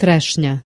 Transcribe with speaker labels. Speaker 1: Treśnia